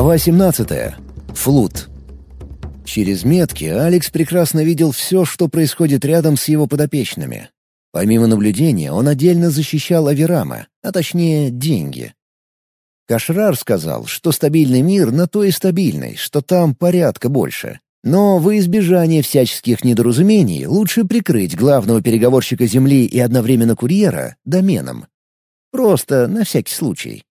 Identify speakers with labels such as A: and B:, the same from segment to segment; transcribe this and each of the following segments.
A: Глава 17. Флут. Через метки Алекс прекрасно видел все, что происходит рядом с его подопечными. Помимо наблюдения, он отдельно защищал Аверама, а точнее деньги. Кашрар сказал, что стабильный мир на то и стабильный, что там порядка больше. Но во избежание всяческих недоразумений лучше прикрыть главного переговорщика Земли и одновременно курьера доменом. Просто на всякий случай.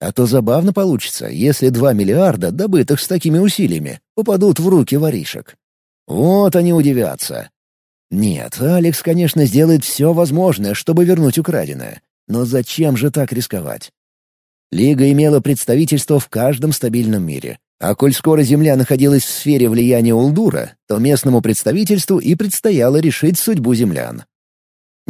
A: А то забавно получится, если два миллиарда, добытых с такими усилиями, попадут в руки воришек. Вот они удивятся. Нет, Алекс, конечно, сделает все возможное, чтобы вернуть украденное. Но зачем же так рисковать? Лига имела представительство в каждом стабильном мире. А коль скоро Земля находилась в сфере влияния Улдура, то местному представительству и предстояло решить судьбу землян.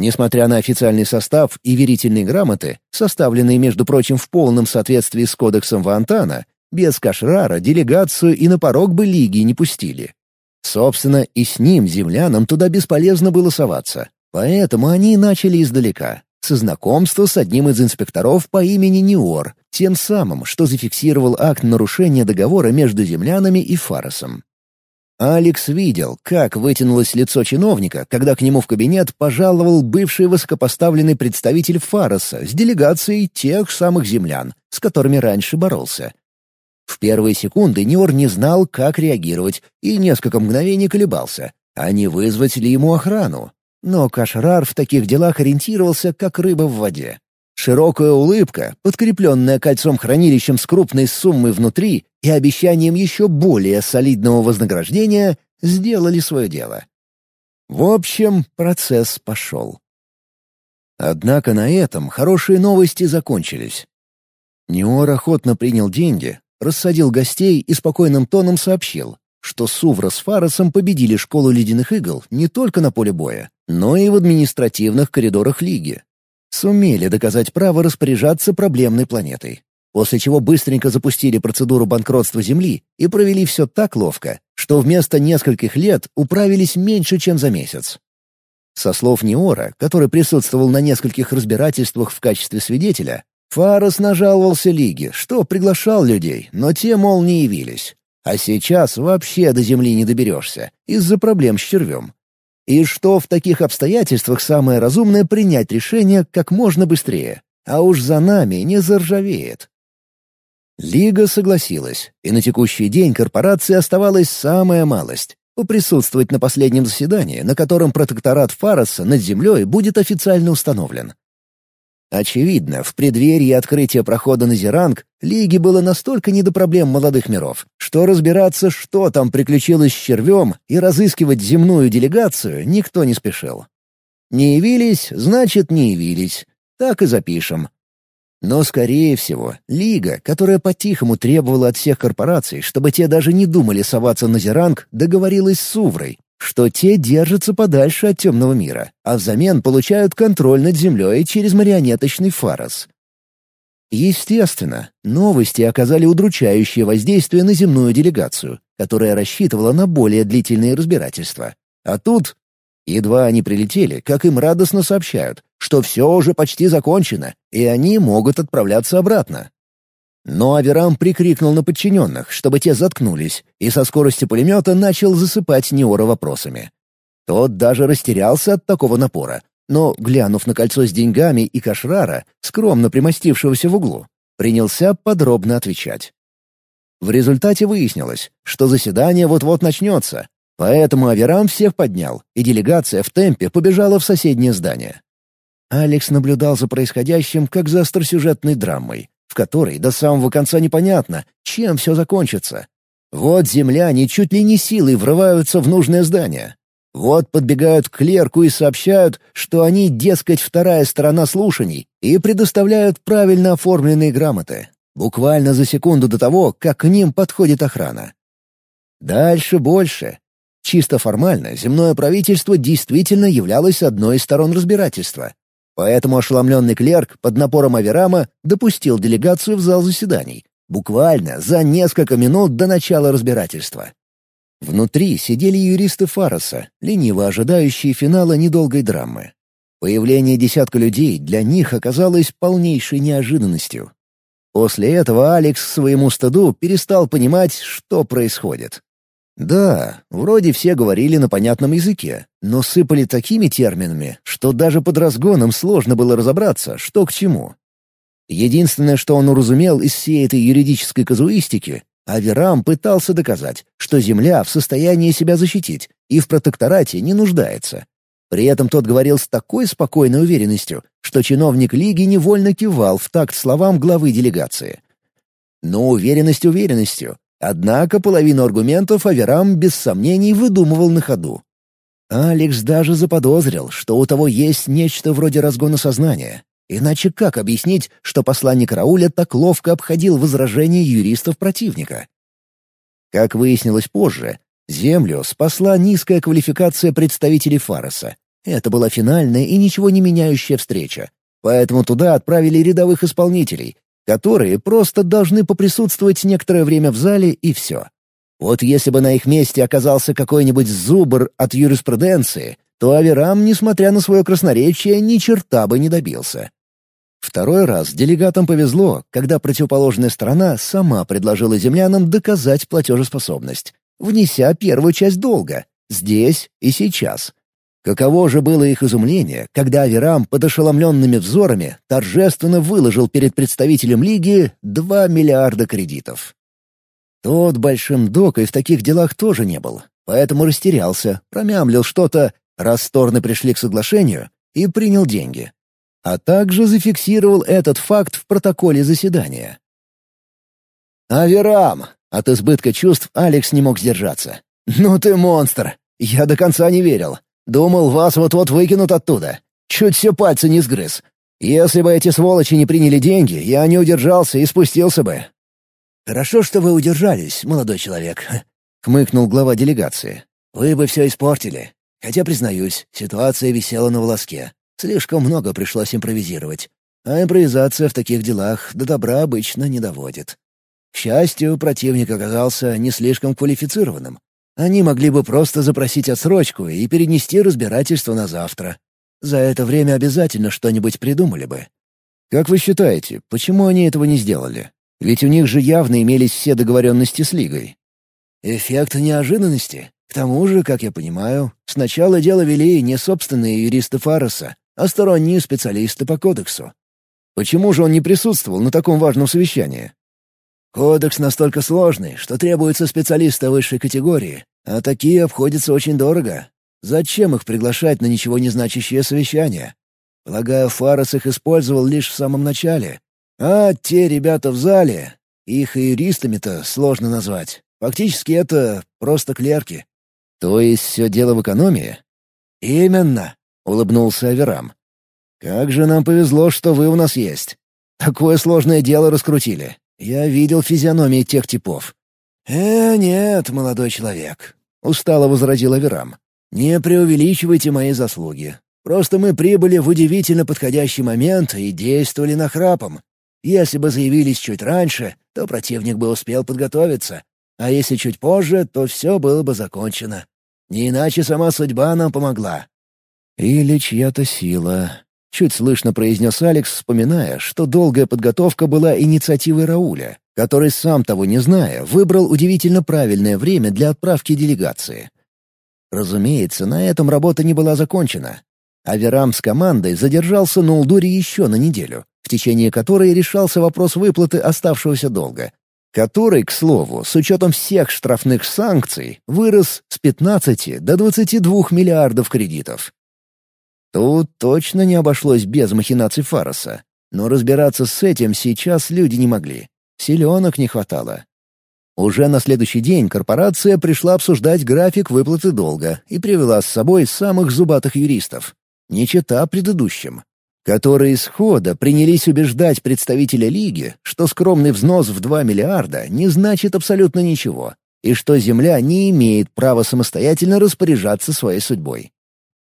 A: Несмотря на официальный состав и верительные грамоты, составленные, между прочим, в полном соответствии с кодексом Вантана, без Кашрара делегацию и на порог бы Лиги не пустили. Собственно, и с ним, землянам, туда бесполезно было соваться. Поэтому они начали издалека, со знакомства с одним из инспекторов по имени Ниор, тем самым, что зафиксировал акт нарушения договора между землянами и Фаросом. Алекс видел, как вытянулось лицо чиновника, когда к нему в кабинет пожаловал бывший высокопоставленный представитель Фароса с делегацией тех самых землян, с которыми раньше боролся. В первые секунды Ниор не знал, как реагировать, и несколько мгновений колебался, а не вызвать ли ему охрану. Но Кашрар в таких делах ориентировался, как рыба в воде. Широкая улыбка, подкрепленная кольцом-хранилищем с крупной суммой внутри и обещанием еще более солидного вознаграждения, сделали свое дело. В общем, процесс пошел. Однако на этом хорошие новости закончились. Неор охотно принял деньги, рассадил гостей и спокойным тоном сообщил, что Сувра с Фаросом победили школу ледяных игл не только на поле боя, но и в административных коридорах Лиги сумели доказать право распоряжаться проблемной планетой. После чего быстренько запустили процедуру банкротства Земли и провели все так ловко, что вместо нескольких лет управились меньше, чем за месяц. Со слов Неора, который присутствовал на нескольких разбирательствах в качестве свидетеля, Фарос нажаловался Лиге, что приглашал людей, но те, мол, не явились. А сейчас вообще до Земли не доберешься, из-за проблем с червем и что в таких обстоятельствах самое разумное принять решение как можно быстрее, а уж за нами не заржавеет. Лига согласилась, и на текущий день корпорации оставалась самая малость — поприсутствовать на последнем заседании, на котором протекторат Фароса над землей будет официально установлен. Очевидно, в преддверии открытия прохода на Зеранг Лиге было настолько не до проблем молодых миров, что разбираться, что там приключилось с червем, и разыскивать земную делегацию никто не спешил. Не явились, значит, не явились. Так и запишем. Но, скорее всего, Лига, которая по-тихому требовала от всех корпораций, чтобы те даже не думали соваться на Зеранг, договорилась с Суврой, что те держатся подальше от темного мира, а взамен получают контроль над землей через марионеточный фарос. Естественно, новости оказали удручающее воздействие на земную делегацию, которая рассчитывала на более длительные разбирательства. А тут, едва они прилетели, как им радостно сообщают, что все уже почти закончено, и они могут отправляться обратно. Но Аверам прикрикнул на подчиненных, чтобы те заткнулись, и со скоростью пулемета начал засыпать Неора вопросами. Тот даже растерялся от такого напора, но, глянув на кольцо с деньгами и кашрара, скромно примостившегося в углу, принялся подробно отвечать. В результате выяснилось, что заседание вот-вот начнется, поэтому Аверам всех поднял, и делегация в темпе побежала в соседнее здание. Алекс наблюдал за происходящим как за остросюжетной драмой, в которой до самого конца непонятно, чем все закончится. Вот земляне чуть ли не силой врываются в нужное здание. Вот подбегают к клерку и сообщают, что они, дескать, вторая сторона слушаний, и предоставляют правильно оформленные грамоты. Буквально за секунду до того, как к ним подходит охрана. Дальше больше. Чисто формально земное правительство действительно являлось одной из сторон разбирательства. Поэтому ошеломленный клерк под напором Аверама допустил делегацию в зал заседаний, буквально за несколько минут до начала разбирательства. Внутри сидели юристы Фароса, лениво ожидающие финала недолгой драмы. Появление десятка людей для них оказалось полнейшей неожиданностью. После этого Алекс своему стыду перестал понимать, что происходит. Да, вроде все говорили на понятном языке, но сыпали такими терминами, что даже под разгоном сложно было разобраться, что к чему. Единственное, что он уразумел из всей этой юридической казуистики, Аверам пытался доказать, что Земля в состоянии себя защитить и в протекторате не нуждается. При этом тот говорил с такой спокойной уверенностью, что чиновник Лиги невольно кивал в такт словам главы делегации. Но уверенность уверенностью, однако половину аргументов Аверам без сомнений выдумывал на ходу. Алекс даже заподозрил, что у того есть нечто вроде разгона сознания. Иначе как объяснить, что посланник Рауля так ловко обходил возражения юристов противника? Как выяснилось позже, Землю спасла низкая квалификация представителей Фароса. Это была финальная и ничего не меняющая встреча. Поэтому туда отправили рядовых исполнителей, которые просто должны поприсутствовать некоторое время в зале и все. Вот если бы на их месте оказался какой-нибудь зубр от юриспруденции, то Аверам, несмотря на свое красноречие, ни черта бы не добился. Второй раз делегатам повезло, когда противоположная сторона сама предложила землянам доказать платежеспособность, внеся первую часть долга, здесь и сейчас. Каково же было их изумление, когда Аверам под ошеломленными взорами торжественно выложил перед представителем Лиги 2 миллиарда кредитов. Тот большим докой в таких делах тоже не был, поэтому растерялся, промямлил что-то, раз стороны пришли к соглашению, и принял деньги. А также зафиксировал этот факт в протоколе заседания. «Аверам!» — от избытка чувств Алекс не мог сдержаться. «Ну ты монстр! Я до конца не верил. Думал, вас вот-вот выкинут оттуда. Чуть все пальцы не сгрыз. Если бы эти сволочи не приняли деньги, я не удержался и спустился бы. «Хорошо, что вы удержались, молодой человек», — хмыкнул глава делегации. «Вы бы все испортили. Хотя, признаюсь, ситуация висела на волоске. Слишком много пришлось импровизировать. А импровизация в таких делах до добра обычно не доводит. К счастью, противник оказался не слишком квалифицированным. Они могли бы просто запросить отсрочку и перенести разбирательство на завтра. За это время обязательно что-нибудь придумали бы. Как вы считаете, почему они этого не сделали? Ведь у них же явно имелись все договоренности с Лигой. Эффект неожиданности. К тому же, как я понимаю, сначала дело вели не собственные юристы Фароса, а сторонние специалисты по кодексу. Почему же он не присутствовал на таком важном совещании? Кодекс настолько сложный, что требуются специалисты высшей категории, а такие обходятся очень дорого. Зачем их приглашать на ничего не значащее совещание? Полагаю, Фарос их использовал лишь в самом начале, а те ребята в зале, их и юристами-то сложно назвать. Фактически это просто клерки. То есть все дело в экономии? Именно, — улыбнулся Аверам. «Как же нам повезло, что вы у нас есть. Такое сложное дело раскрутили. Я видел физиономии тех типов». «Э, нет, молодой человек», — устало возразил Аверам. «Не преувеличивайте мои заслуги. Просто мы прибыли в удивительно подходящий момент и действовали нахрапом. Если бы заявились чуть раньше, то противник бы успел подготовиться, а если чуть позже, то все было бы закончено. Не иначе сама судьба нам помогла». «Или чья-то сила», — чуть слышно произнес Алекс, вспоминая, что долгая подготовка была инициативой Рауля, который, сам того не зная, выбрал удивительно правильное время для отправки делегации. Разумеется, на этом работа не была закончена. Аверам с командой задержался на Улдуре еще на неделю, в течение которой решался вопрос выплаты оставшегося долга, который, к слову, с учетом всех штрафных санкций, вырос с 15 до 22 миллиардов кредитов. Тут точно не обошлось без махинаций Фароса, но разбираться с этим сейчас люди не могли. Селенок не хватало. Уже на следующий день корпорация пришла обсуждать график выплаты долга и привела с собой самых зубатых юристов. Не чета предыдущим которые схода принялись убеждать представителя Лиги, что скромный взнос в 2 миллиарда не значит абсолютно ничего, и что Земля не имеет права самостоятельно распоряжаться своей судьбой.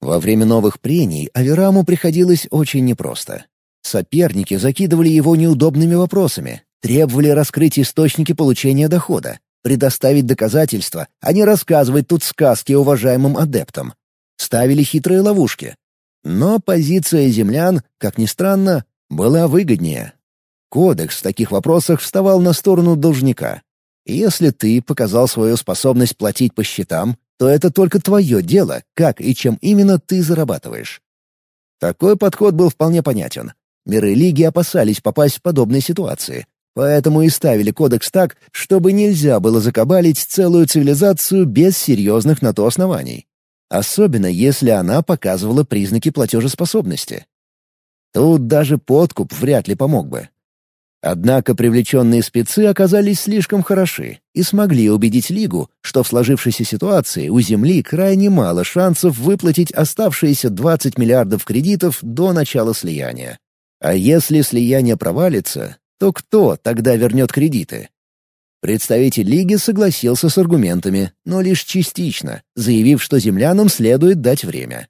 A: Во время новых прений Авераму приходилось очень непросто. Соперники закидывали его неудобными вопросами, требовали раскрыть источники получения дохода, предоставить доказательства, а не рассказывать тут сказки уважаемым адептам. Ставили хитрые ловушки, но позиция землян, как ни странно, была выгоднее. Кодекс в таких вопросах вставал на сторону должника. Если ты показал свою способность платить по счетам, то это только твое дело, как и чем именно ты зарабатываешь. Такой подход был вполне понятен. Миры Лиги опасались попасть в подобные ситуации, поэтому и ставили кодекс так, чтобы нельзя было закабалить целую цивилизацию без серьезных на то оснований. Особенно если она показывала признаки платежеспособности. Тут даже подкуп вряд ли помог бы. Однако привлеченные спецы оказались слишком хороши и смогли убедить Лигу, что в сложившейся ситуации у Земли крайне мало шансов выплатить оставшиеся 20 миллиардов кредитов до начала слияния. А если слияние провалится, то кто тогда вернет кредиты? Представитель Лиги согласился с аргументами, но лишь частично, заявив, что землянам следует дать время.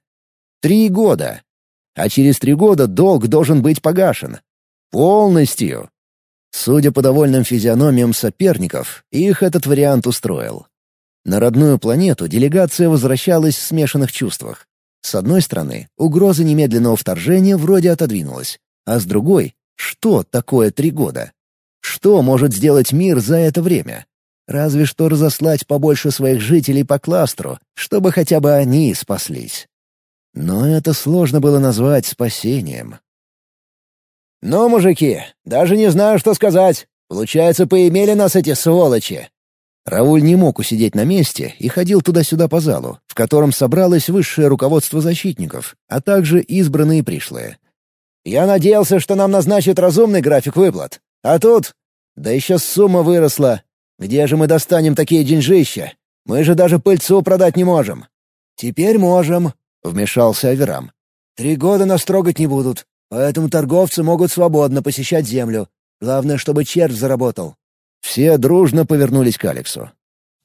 A: Три года. А через три года долг должен быть погашен. Полностью. Судя по довольным физиономиям соперников, их этот вариант устроил. На родную планету делегация возвращалась в смешанных чувствах. С одной стороны, угроза немедленного вторжения вроде отодвинулась, а с другой — что такое три года? Что может сделать мир за это время? Разве что разослать побольше своих жителей по кластеру, чтобы хотя бы они спаслись. Но это сложно было назвать спасением.
B: «Ну, мужики, даже не знаю, что сказать. Получается, поимели нас эти сволочи».
A: Рауль не мог усидеть на месте и ходил туда-сюда по залу, в котором собралось высшее руководство защитников, а также избранные пришлые.
B: «Я надеялся, что нам назначат разумный график выплат. А тут... Да еще сумма выросла. Где же мы достанем такие деньжища? Мы же даже пыльцу продать не можем». «Теперь можем», — вмешался Аверам. «Три года нас трогать не будут. Поэтому торговцы могут свободно посещать землю. Главное, чтобы червь заработал».
A: Все дружно повернулись к Алексу.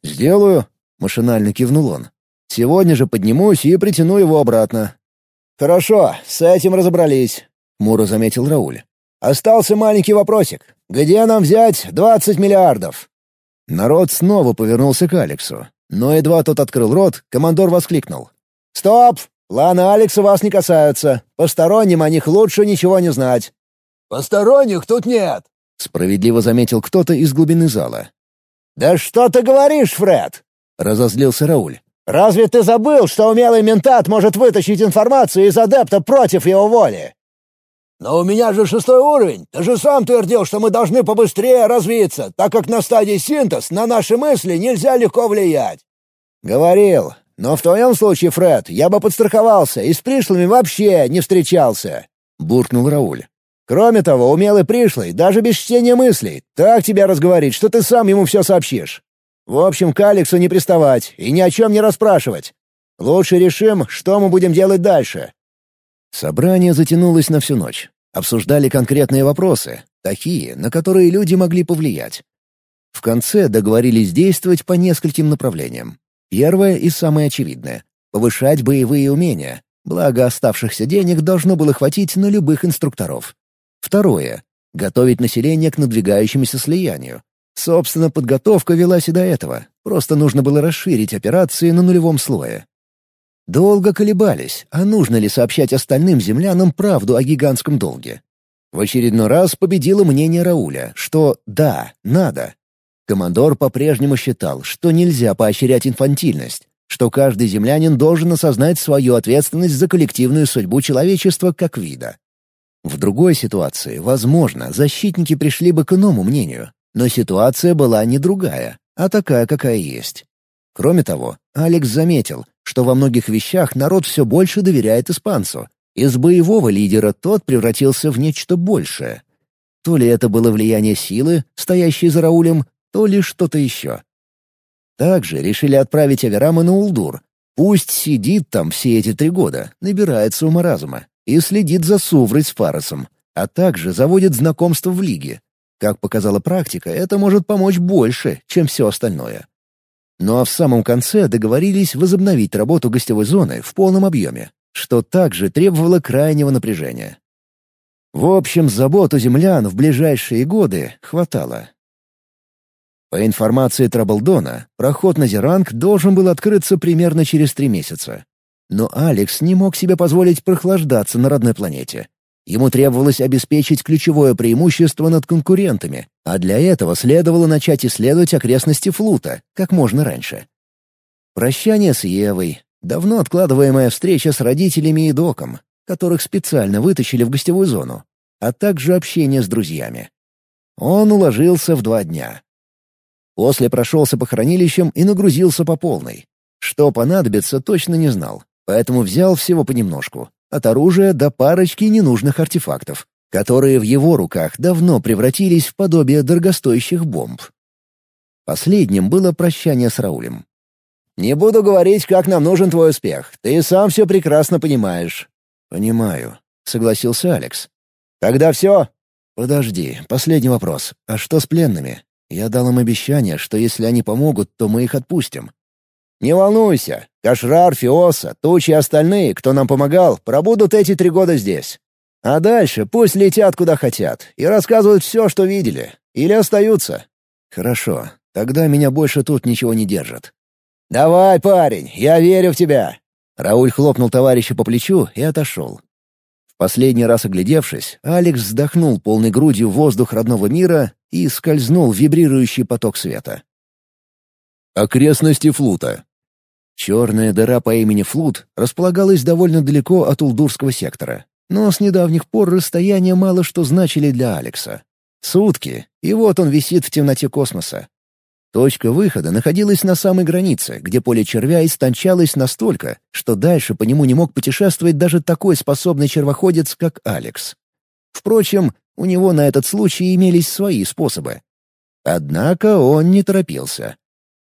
A: «Сделаю», — машинально кивнул он. «Сегодня же поднимусь и притяну его обратно».
B: «Хорошо, с этим разобрались», — Мура заметил Рауль. «Остался маленький вопросик. Где нам взять двадцать миллиардов?»
A: Народ снова повернулся к Алексу. Но едва тот открыл рот, командор воскликнул.
B: «Стоп! Планы Алекса вас не касаются. Посторонним о них лучше ничего не знать».
C: «Посторонних тут нет», —
A: справедливо заметил кто-то из глубины зала.
B: «Да что ты говоришь, Фред?»
A: — разозлился Рауль.
B: «Разве ты забыл, что умелый ментат может вытащить информацию из адепта против его воли?»
C: «Но у меня же шестой уровень. Ты же сам твердил, что мы должны побыстрее развиться, так как на стадии синтез на наши мысли нельзя легко влиять».
B: «Говорил. Но в твоем случае, Фред, я бы подстраховался и с пришлыми вообще не встречался», — буркнул Рауль. «Кроме того, умелый пришлый, даже без чтения мыслей, так тебя разговорит, что ты сам ему все сообщишь. В общем, к Алексу не приставать и ни о чем не расспрашивать. Лучше решим, что мы будем делать дальше».
A: Собрание затянулось на всю ночь. Обсуждали конкретные вопросы, такие, на которые люди могли повлиять. В конце договорились действовать по нескольким направлениям. Первое и самое очевидное — повышать боевые умения, благо оставшихся денег должно было хватить на любых инструкторов. Второе — готовить население к надвигающемуся слиянию. Собственно, подготовка велась и до этого, просто нужно было расширить операции на нулевом слое. Долго колебались, а нужно ли сообщать остальным землянам правду о гигантском долге. В очередной раз победило мнение Рауля, что «да, надо», Командор по-прежнему считал, что нельзя поощрять инфантильность, что каждый землянин должен осознать свою ответственность за коллективную судьбу человечества как вида. В другой ситуации, возможно, защитники пришли бы к иному мнению, но ситуация была не другая, а такая, какая есть. Кроме того, Алекс заметил, что во многих вещах народ все больше доверяет испанцу. Из боевого лидера тот превратился в нечто большее. То ли это было влияние силы, стоящей за Раулем, то ли что-то еще. Также решили отправить Аверама на Улдур. Пусть сидит там все эти три года, набирается ума разума и следит за Суврой с Фаросом, а также заводит знакомство в Лиге. Как показала практика, это может помочь больше, чем все остальное. Ну а в самом конце договорились возобновить работу гостевой зоны в полном объеме, что также требовало крайнего напряжения. В общем, забот у землян в ближайшие годы хватало. По информации Траблдона, проход на Зеранг должен был открыться примерно через три месяца. Но Алекс не мог себе позволить прохлаждаться на родной планете. Ему требовалось обеспечить ключевое преимущество над конкурентами, а для этого следовало начать исследовать окрестности флута как можно раньше. Прощание с Евой, давно откладываемая встреча с родителями и доком, которых специально вытащили в гостевую зону, а также общение с друзьями. Он уложился в два дня. После прошелся по хранилищам и нагрузился по полной. Что понадобится, точно не знал, поэтому взял всего понемножку. От оружия до парочки ненужных артефактов, которые в его руках давно превратились в подобие дорогостоящих бомб. Последним было прощание с Раулем.
B: «Не буду говорить, как нам нужен твой успех. Ты сам все прекрасно понимаешь».
A: «Понимаю», — согласился Алекс.
B: «Тогда все?»
A: «Подожди, последний вопрос. А что с пленными? Я дал им обещание, что если они помогут, то мы их отпустим».
B: «Не волнуйся. Кашрар, Фиоса, Тучи и остальные, кто нам помогал, пробудут эти три года здесь. А дальше пусть летят куда хотят и рассказывают все, что видели. Или остаются».
A: «Хорошо. Тогда меня больше тут ничего не держит.
B: «Давай, парень, я верю в тебя!»
A: Рауль хлопнул товарища по плечу и отошел. Последний раз оглядевшись, Алекс вздохнул полной грудью воздух родного мира и скользнул в вибрирующий поток света. Окрестности Флута. Черная дыра по имени Флут располагалась довольно далеко от Улдурского сектора, но с недавних пор расстояния мало что значили для Алекса. Сутки, и вот он висит в темноте космоса, Точка выхода находилась на самой границе, где поле червя истончалось настолько, что дальше по нему не мог путешествовать даже такой способный червоходец, как Алекс. Впрочем, у него на этот случай имелись свои способы. Однако он не торопился.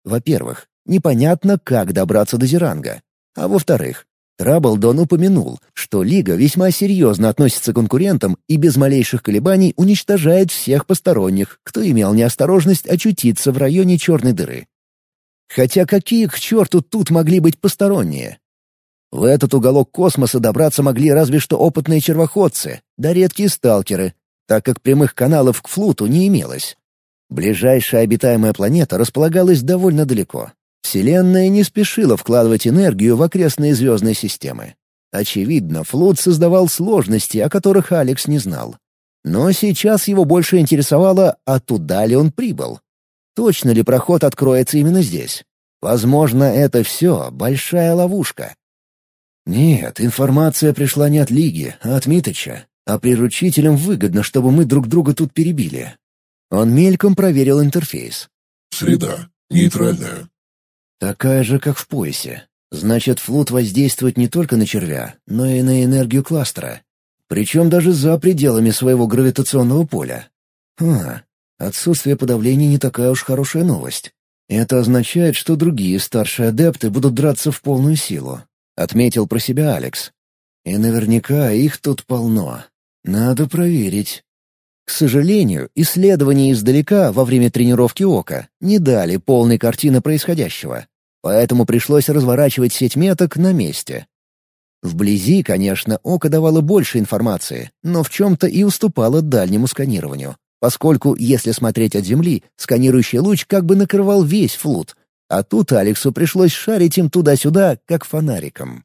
A: Во-первых, непонятно, как добраться до Зеранга. А во-вторых, Траблдон упомянул, что Лига весьма серьезно относится к конкурентам и без малейших колебаний уничтожает всех посторонних, кто имел неосторожность очутиться в районе черной дыры. Хотя какие к черту тут могли быть посторонние? В этот уголок космоса добраться могли разве что опытные червоходцы, да редкие сталкеры, так как прямых каналов к флуту не имелось. Ближайшая обитаемая планета располагалась довольно далеко. Вселенная не спешила вкладывать энергию в окрестные звездные системы. Очевидно, флот создавал сложности, о которых Алекс не знал. Но сейчас его больше интересовало, а туда ли он прибыл. Точно ли проход откроется именно здесь? Возможно, это все большая ловушка. Нет, информация пришла не от Лиги, а от Миточа. А приручителям выгодно, чтобы мы друг друга тут перебили. Он мельком проверил интерфейс.
D: «Среда. Нейтральная.
A: Такая же, как в поясе. Значит, флут воздействует не только на червя, но и на энергию кластера. Причем даже за пределами своего гравитационного поля. А, отсутствие подавления не такая уж хорошая новость. Это означает, что другие старшие адепты будут драться в полную силу. Отметил про себя Алекс. И наверняка их тут полно. Надо проверить. К сожалению, исследования издалека во время тренировки ока не дали полной картины происходящего поэтому пришлось разворачивать сеть меток на месте. Вблизи, конечно, око давало больше информации, но в чем-то и уступало дальнему сканированию, поскольку, если смотреть от Земли, сканирующий луч как бы накрывал весь флут, а тут Алексу пришлось шарить им туда-сюда, как фонариком.